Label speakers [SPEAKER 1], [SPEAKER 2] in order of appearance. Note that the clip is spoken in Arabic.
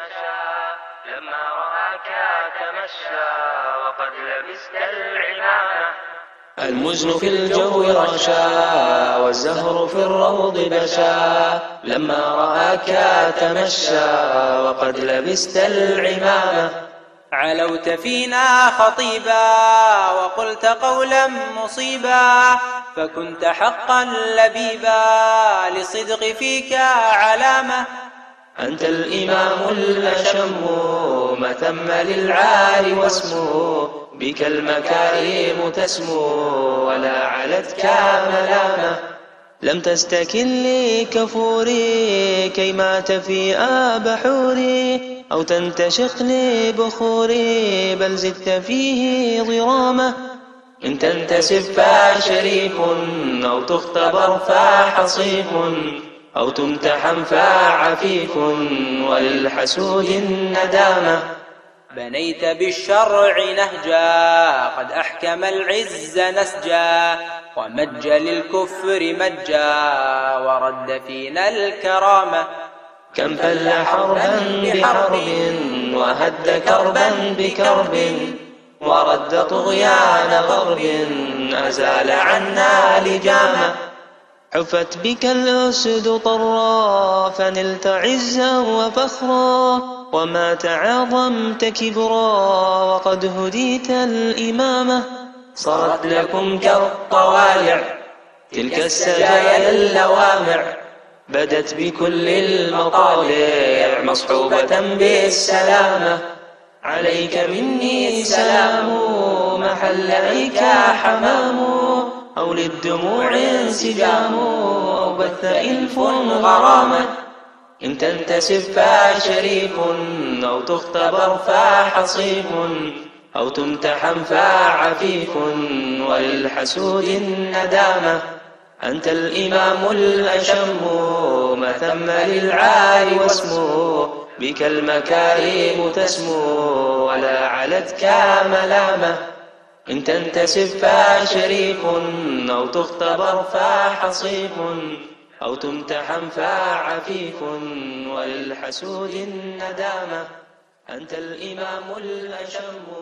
[SPEAKER 1] مشى لما رآك تمشى وقد لبست العمامة.
[SPEAKER 2] المزن في الجو رشا والزهر في الروض بشا لما رآك تمشى وقد لبست العمامة.
[SPEAKER 3] علوت فينا خطيبا وقلت قولا مصيبا. فكنت حقا لبيبا لصدق فيك علامة.
[SPEAKER 2] أنت الإمام الأشم ما ثم للعال واسمه بك المكارم تسمو ولا علتك ملامة. لم تستكن لي كفوري كيما تفيء بحوري أو تنتشق لي بخوري بل زدت فيه ضرامة. إن تنتسب فشريف أو تختبر فحصيف أو تمتحن فعفيف وللحسود الندامة.
[SPEAKER 3] بنيت بالشرع نهجا قد أحكم العز نسجا ومج للكفر مجا ورد فينا الكرامة.
[SPEAKER 2] كم فل حربا بحرب وهد كربا بكرب ورد طغيان غرب أزال عنا لجامة. حفت بك الأسد طرا فنلت عزا وفخرا. وما تعاظمت كبرا وقد هديت الإمامة صارت لكم كالطوالع تلك السجايا اللوامع بدت بكل المطالع مصحوبة بالسلامة عليك مني سلام محل عيك حمام. أو للدموع انسجام أو بث إلف غرامة إن تنتسب فشريف أو تختبر فحصيف أو تمتحن فعفيف وللحسود الندامة أنت الإمام الأشم ما ثم للعال واسمه بك المكارم تسمو ولا علتك ملامة إن تنتسب فشريف أو تختبر فحصيف أو تمتحن فعفيف وللحسود الندامة أنت الإمام الأشم.